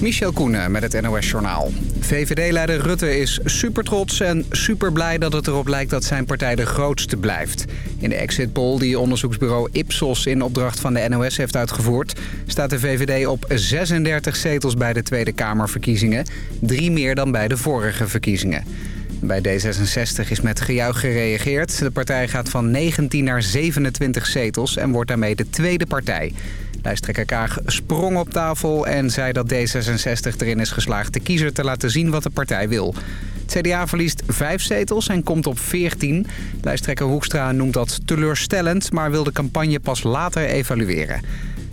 Michel Koenen met het NOS-journaal. VVD-leider Rutte is super trots en super blij dat het erop lijkt dat zijn partij de grootste blijft. In de exit poll die onderzoeksbureau Ipsos in opdracht van de NOS heeft uitgevoerd... staat de VVD op 36 zetels bij de Tweede Kamerverkiezingen. Drie meer dan bij de vorige verkiezingen. Bij D66 is met gejuich gereageerd. De partij gaat van 19 naar 27 zetels en wordt daarmee de tweede partij. Lijsttrekker Kaag sprong op tafel en zei dat D66 erin is geslaagd de kiezer te laten zien wat de partij wil. Het CDA verliest vijf zetels en komt op 14. Lijsttrekker Hoekstra noemt dat teleurstellend, maar wil de campagne pas later evalueren.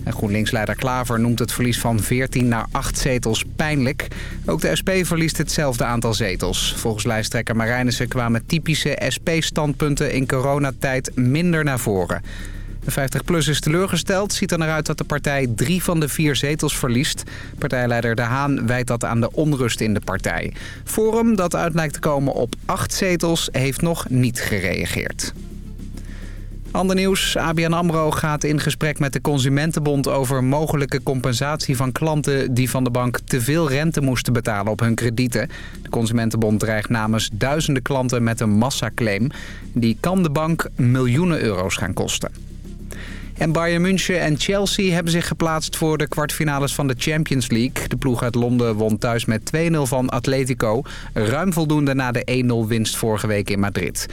En GroenLinks-leider Klaver noemt het verlies van 14 naar 8 zetels pijnlijk. Ook de SP verliest hetzelfde aantal zetels. Volgens lijsttrekker Marijnissen kwamen typische SP-standpunten in coronatijd minder naar voren. De 50PLUS is teleurgesteld. Ziet er naar uit dat de partij drie van de vier zetels verliest. Partijleider De Haan wijt dat aan de onrust in de partij. Forum, dat uit lijkt te komen op acht zetels, heeft nog niet gereageerd. Ander nieuws. ABN AMRO gaat in gesprek met de Consumentenbond over mogelijke compensatie van klanten die van de bank te veel rente moesten betalen op hun kredieten. De Consumentenbond dreigt namens duizenden klanten met een massaclaim. Die kan de bank miljoenen euro's gaan kosten. En Bayern München en Chelsea hebben zich geplaatst voor de kwartfinales van de Champions League. De ploeg uit Londen won thuis met 2-0 van Atletico. Ruim voldoende na de 1-0 winst vorige week in Madrid.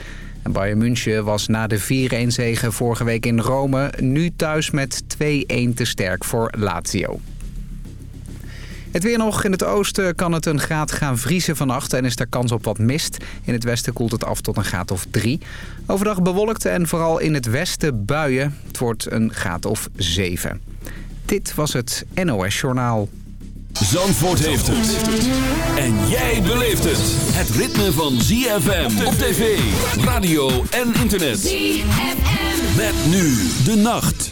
En Bayern München was na de 4-1-zege vorige week in Rome... nu thuis met 2-1 te sterk voor Lazio. Het weer nog. In het oosten kan het een graad gaan vriezen vannacht en is er kans op wat mist. In het westen koelt het af tot een graad of 3. Overdag bewolkt en vooral in het westen buien. Het wordt een graad of 7. Dit was het NOS Journaal. Zandvoort heeft het. En jij beleeft het. Het ritme van ZFM op tv, radio en internet. ZFM. Met nu de nacht.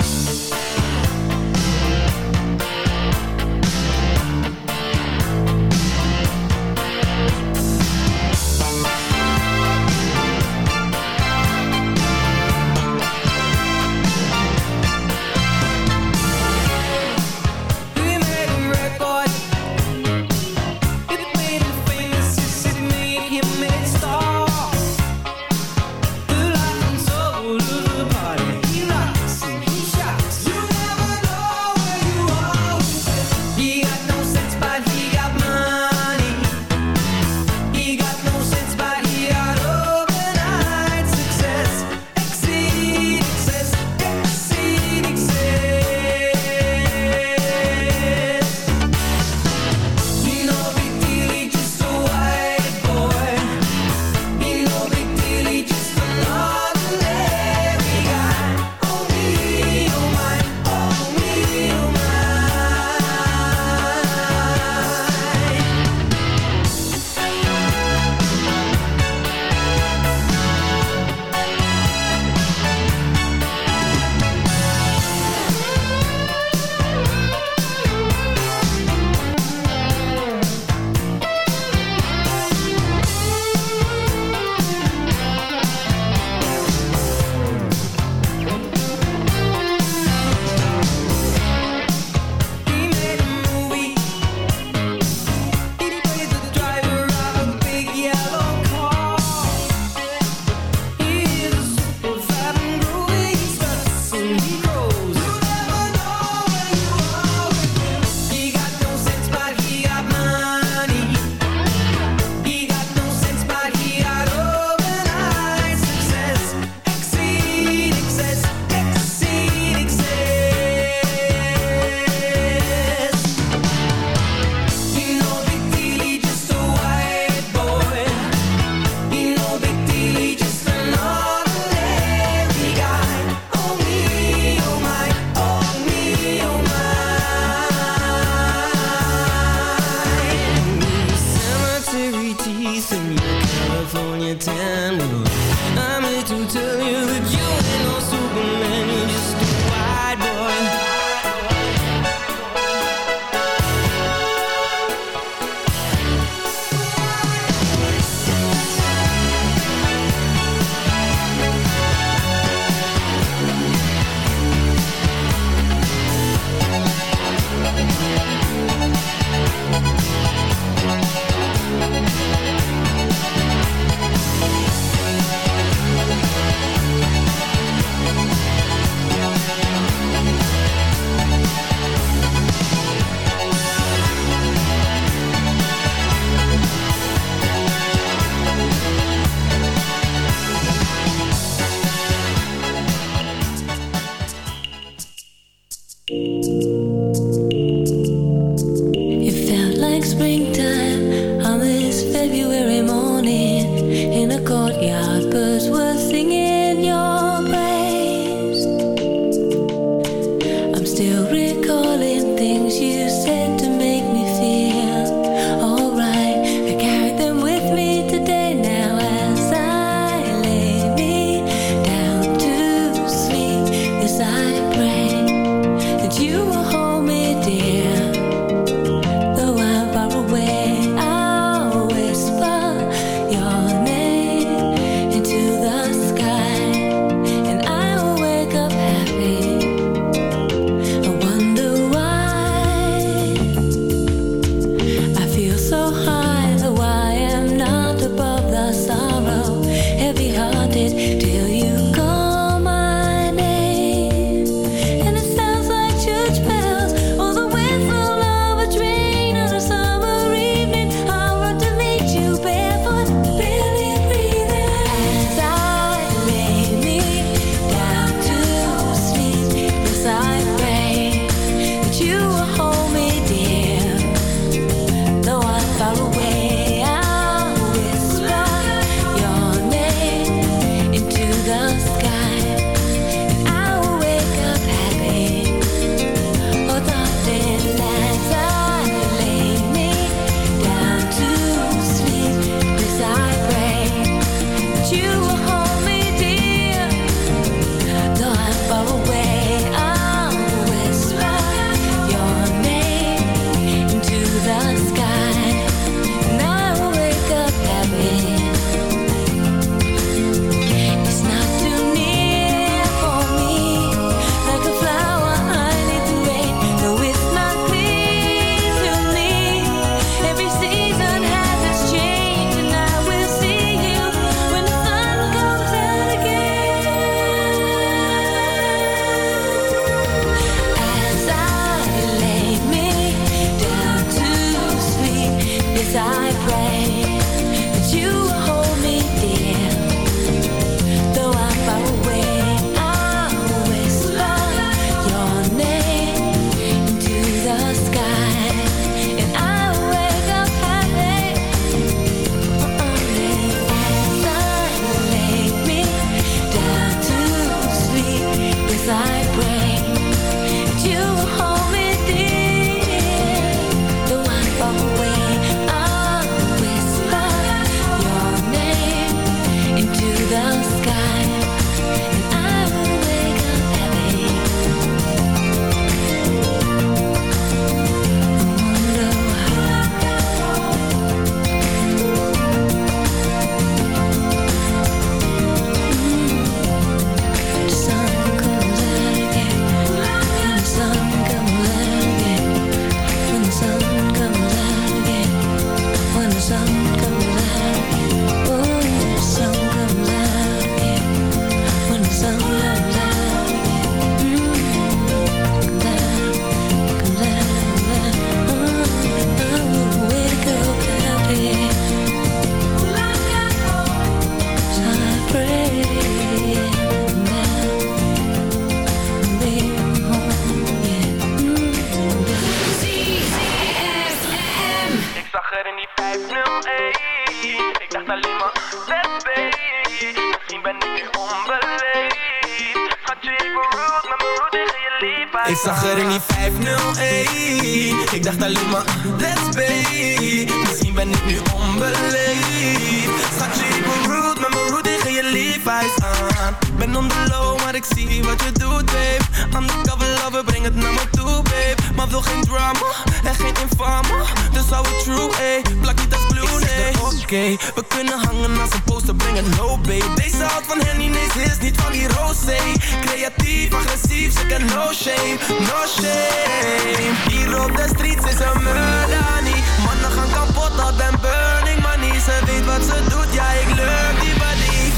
Ik zag er in die 501. Ik dacht alleen maar, let's be. Misschien ben ik nu onbeleefd. Schatje, ik ben rude, met mijn rude tegen je lief. aan. Ben on the low, maar ik zie wat je doet, babe. Undercover lover, breng het naar me toe, babe. Maar wil geen drama en geen infame. Dus hou het true, ey. Plak niet als blue, nee. Oké, we kunnen hangen als een poster, breng het low, babe. Deze houdt van Henny, nee, is niet van die rosé. Creatief, agressief, ze ken no shame, no shame. Hier op de streets is een murder, niet. Mannen gaan kapot, al ben burning money. Ze weet wat ze doet, ja, ik leuk die body.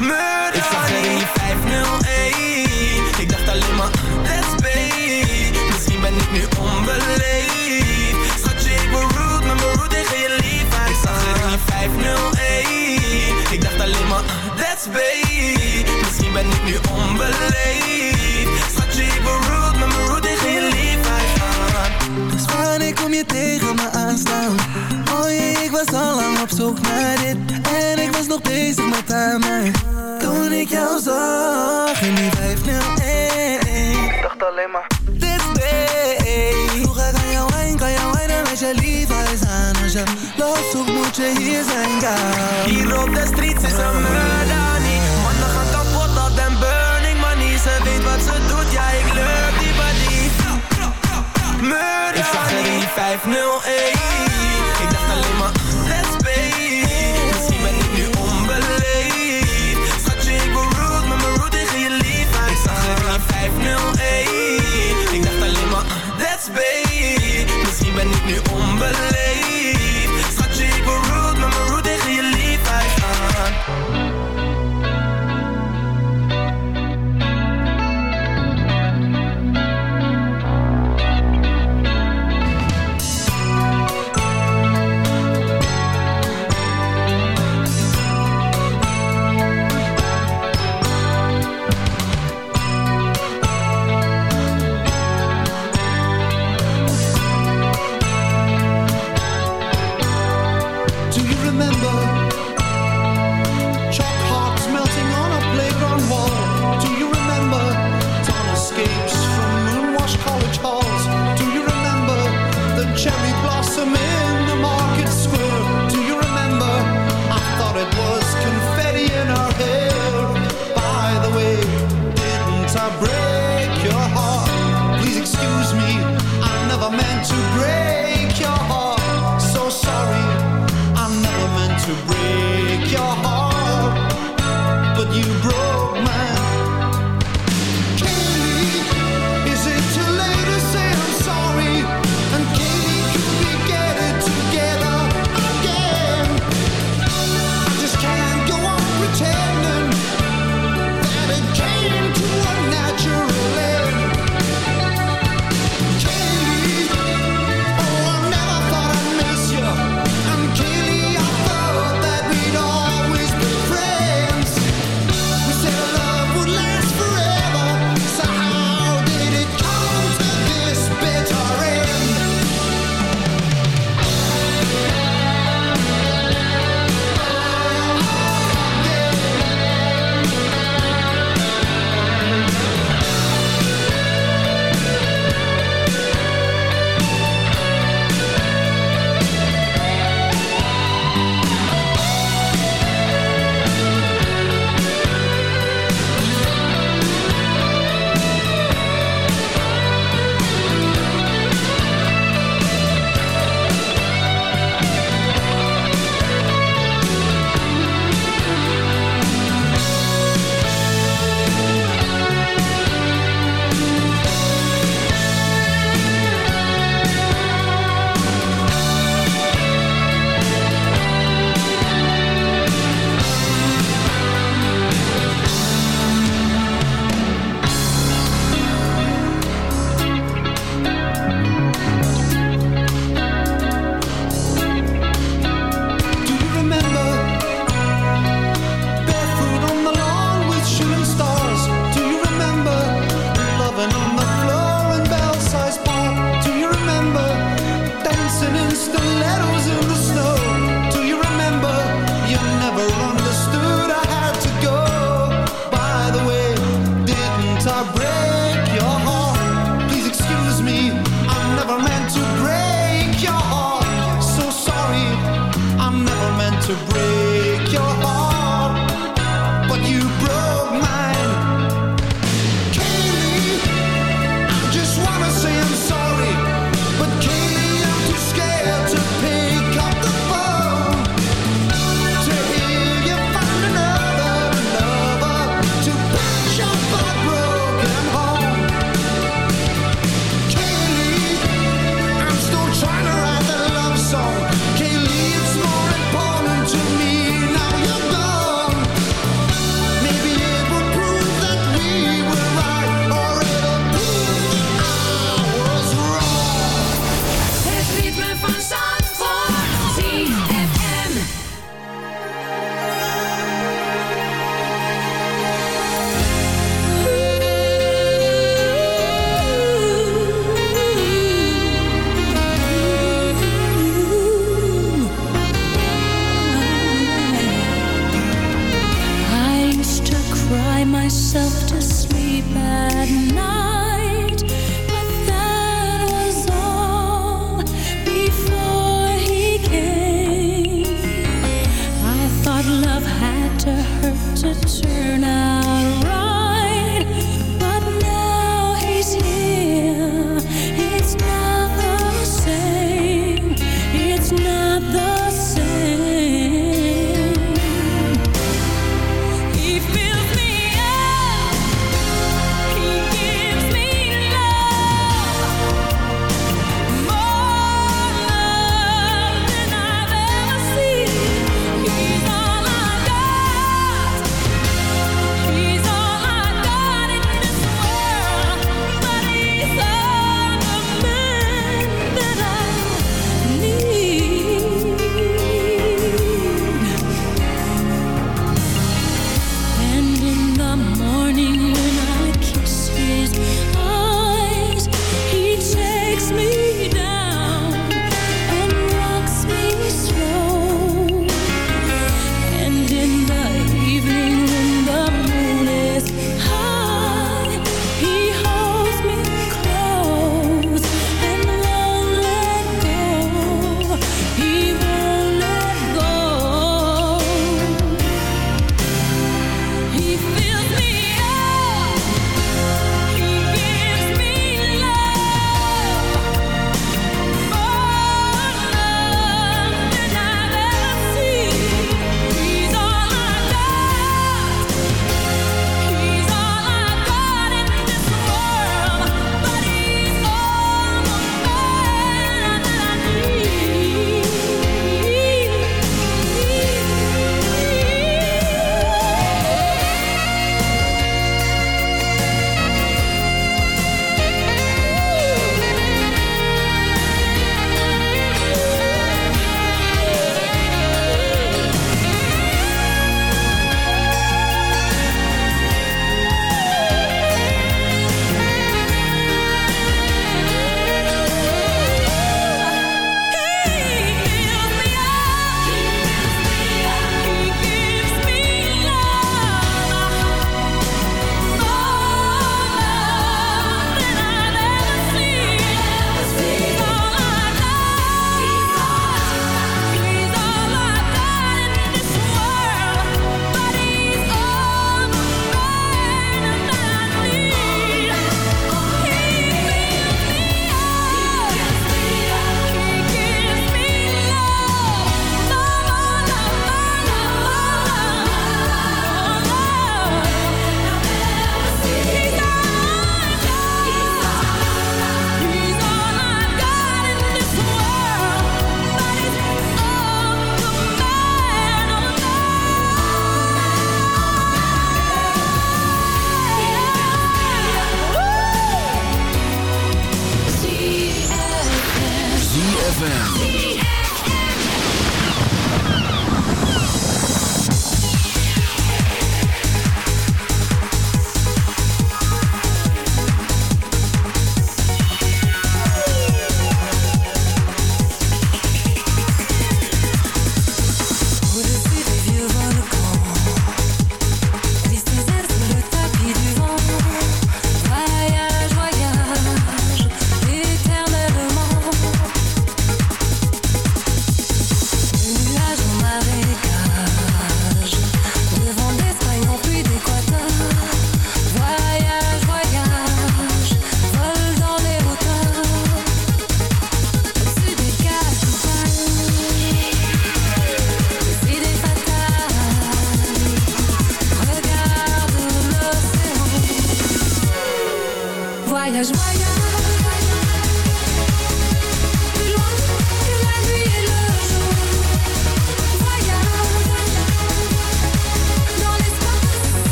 Murder, ik zag er in 501. 501. Ik dacht alleen maar, let's be. Misschien ben ik nu onbeleefd. Schatje, ik ben rude, met mijn rude tegen je lief. Dus wanneer kom je tegen me aanstaan? Oh jee, ik was al lang op zoek naar dit En ik was nog bezig met haar mij Toen ik jou zag in die 501 Ik dacht alleen maar en met je Levi's aan Als je loopt zoekt moet je hier zijn, girl Hier op de streets is een murder niet Mannen gaan kapot, al den burning money. Ze weet wat ze doet, ja ik leuk die body. Murder Ik zag er in 501 Ik dacht alleen maar let's be Misschien ben ik nu onbeleefd. Schatje ik ben rude met mijn rude tegen je lief Ik zag er in 501 Ik dacht alleen maar let's be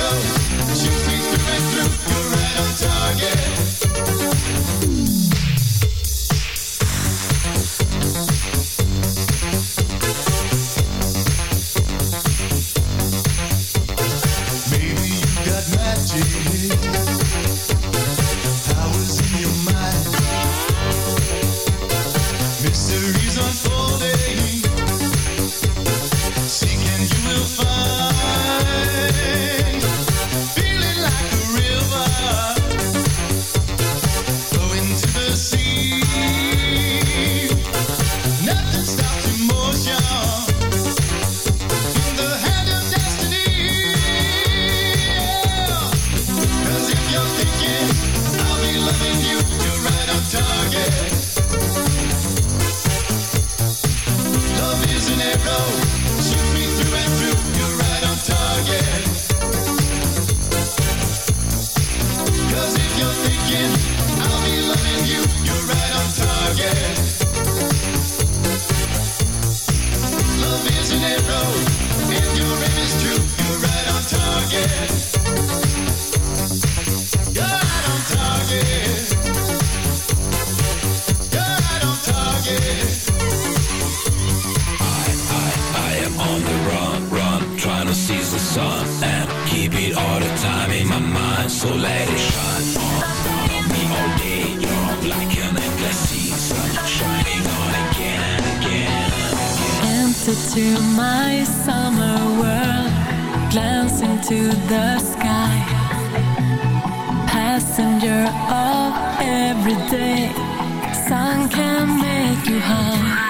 through. She the way through. every day. Sun can make you high.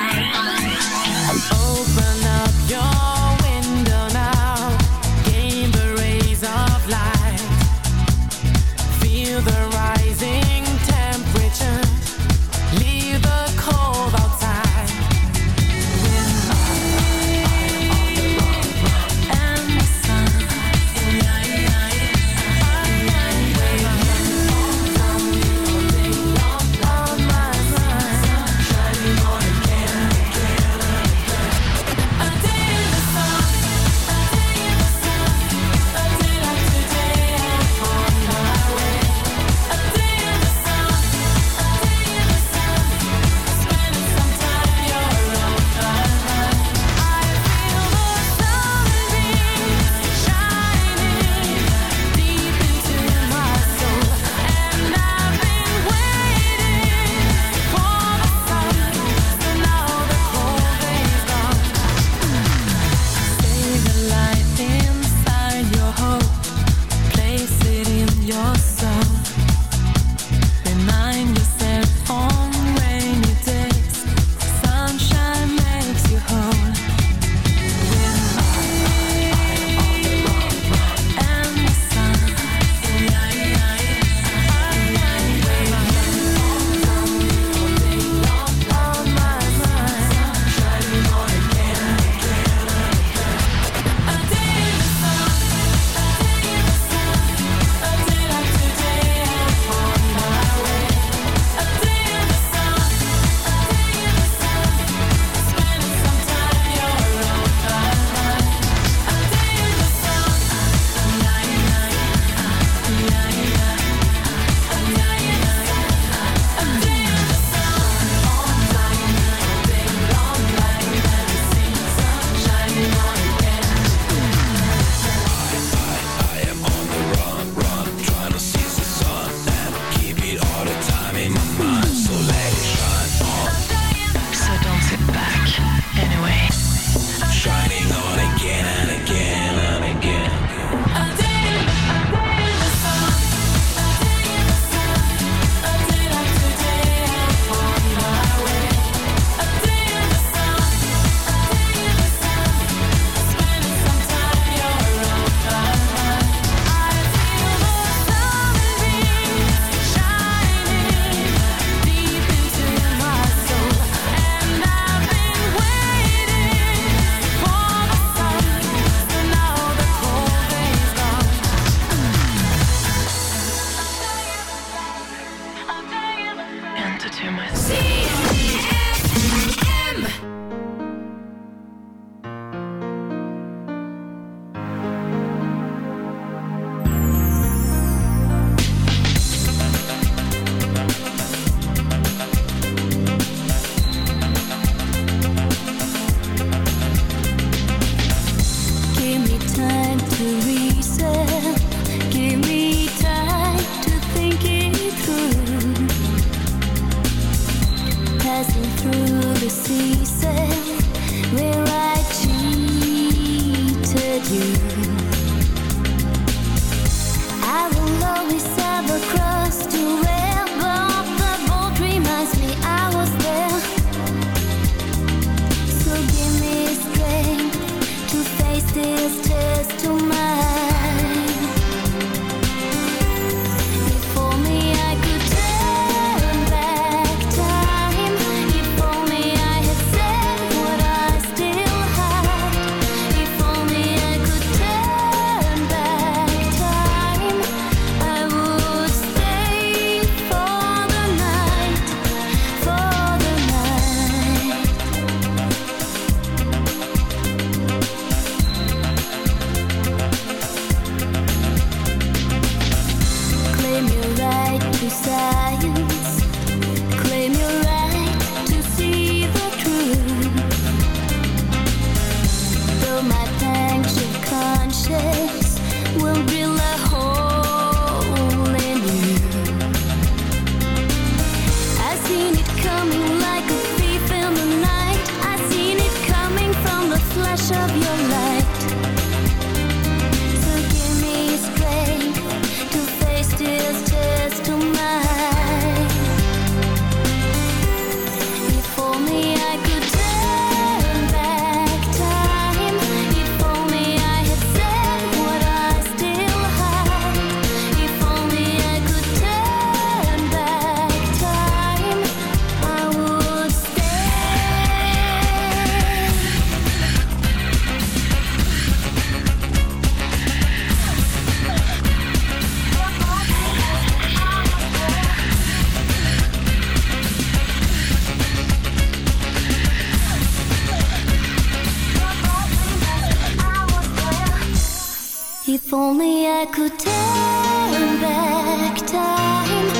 If only I could turn back time.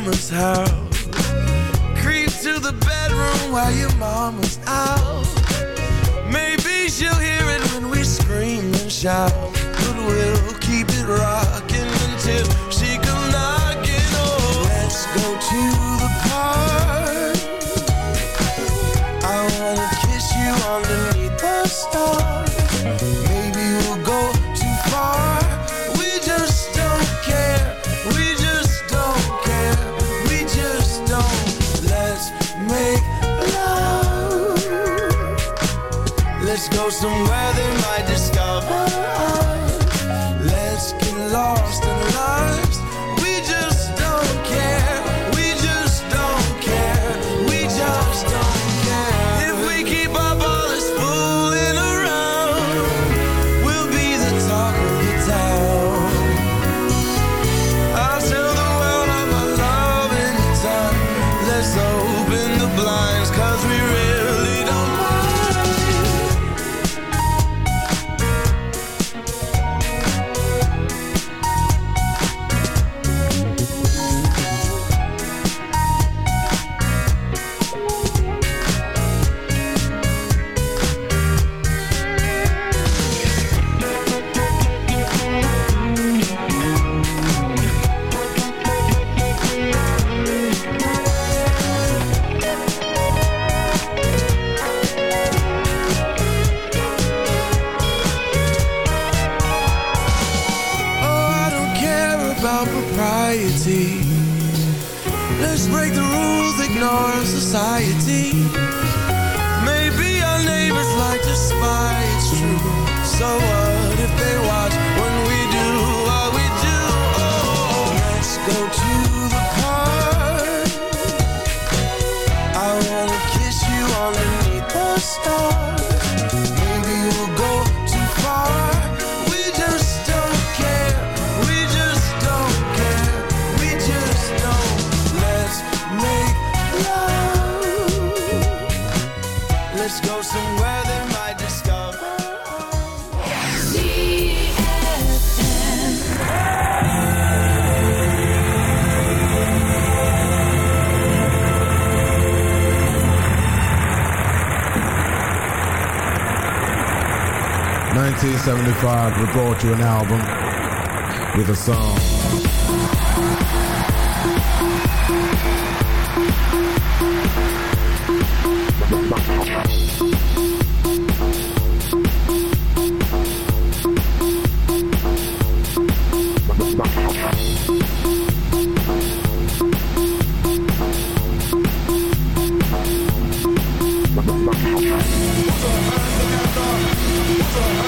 mama's house. Creep to the bedroom while your mama's out. Maybe she'll hear it when we scream and shout. But we'll keep it rocking until she come knocking. Oh, let's go to somewhere 1975, we brought you an album with a song. What's up?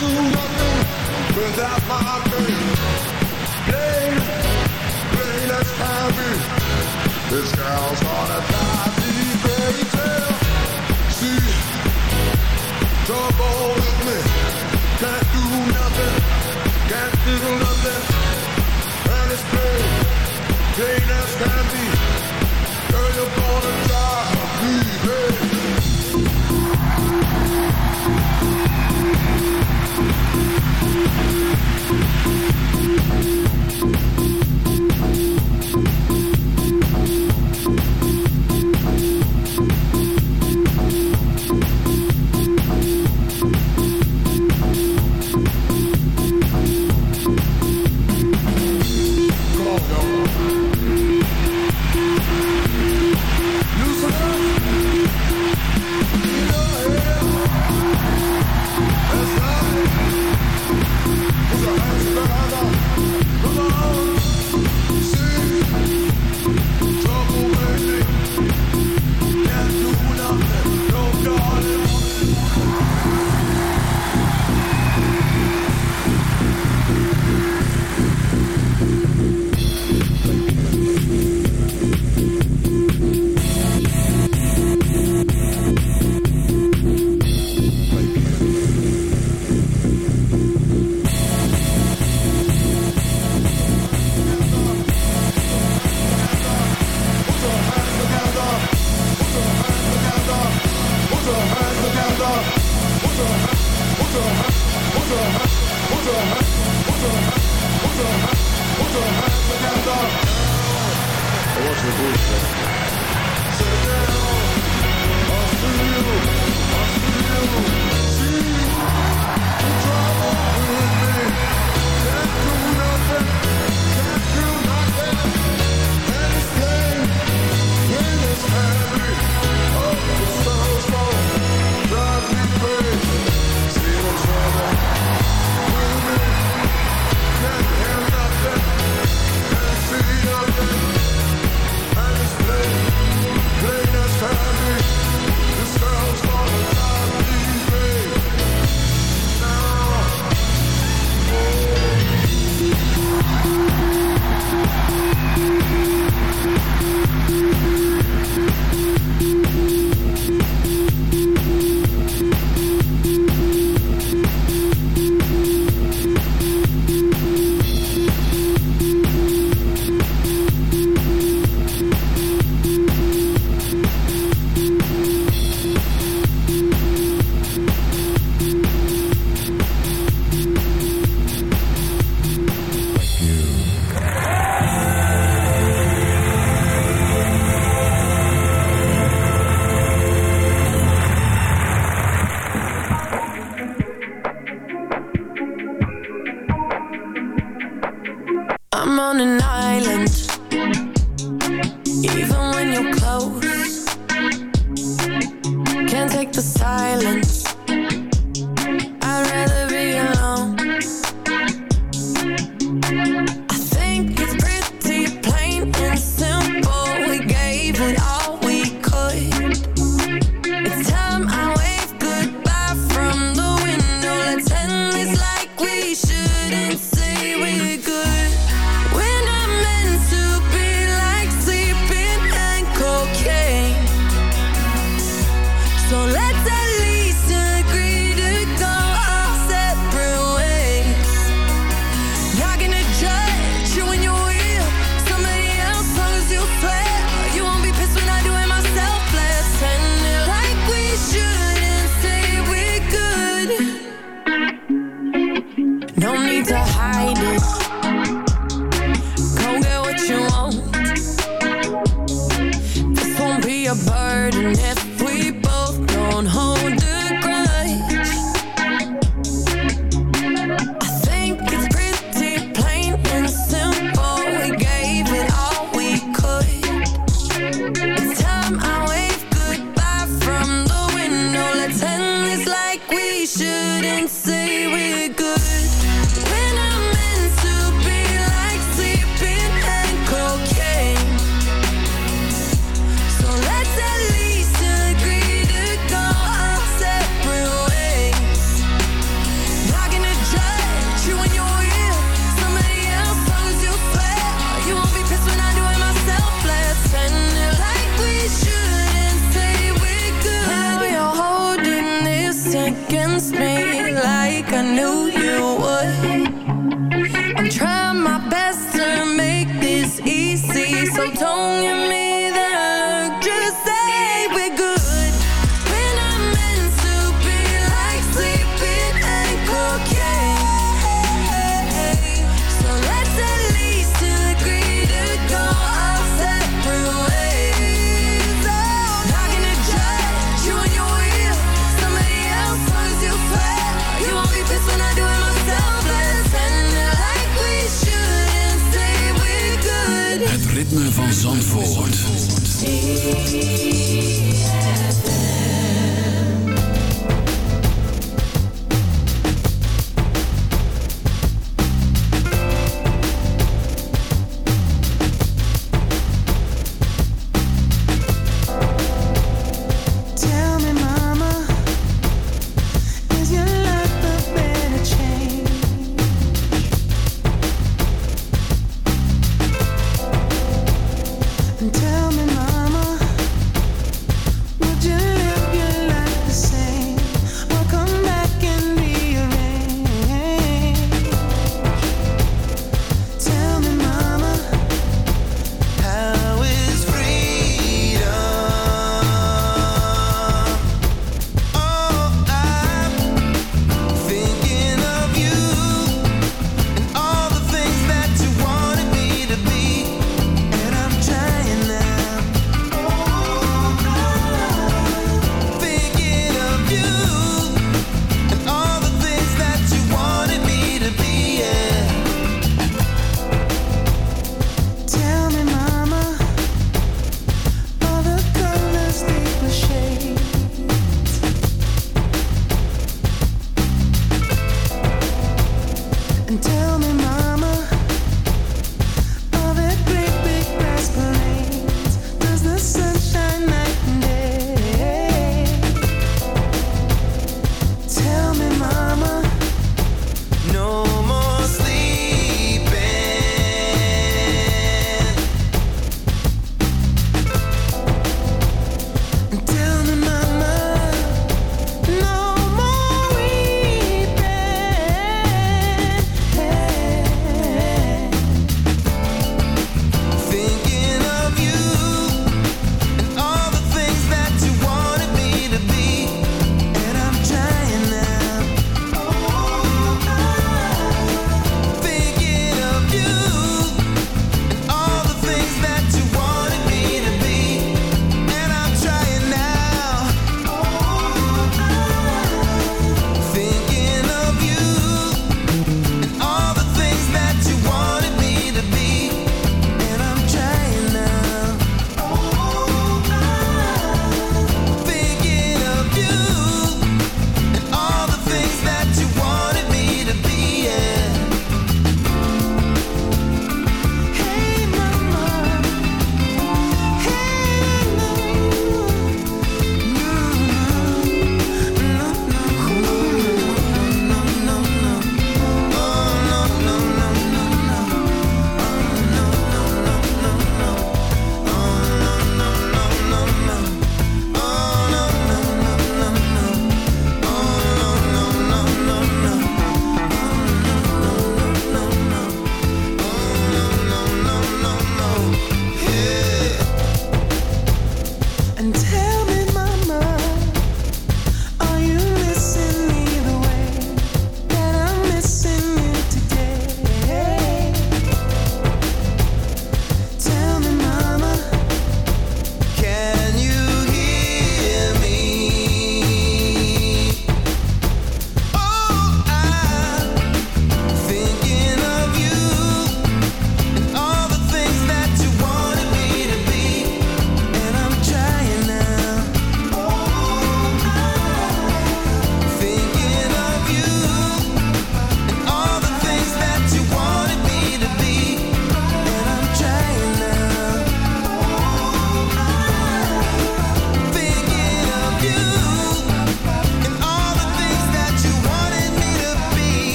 Without my baby, play, let's have it. This girl's gonna drive me crazy. See, trouble with me. Can't do nothing, can't do nothing. And it's plain as can be. Girl, you're gonna drive me crazy. Loosen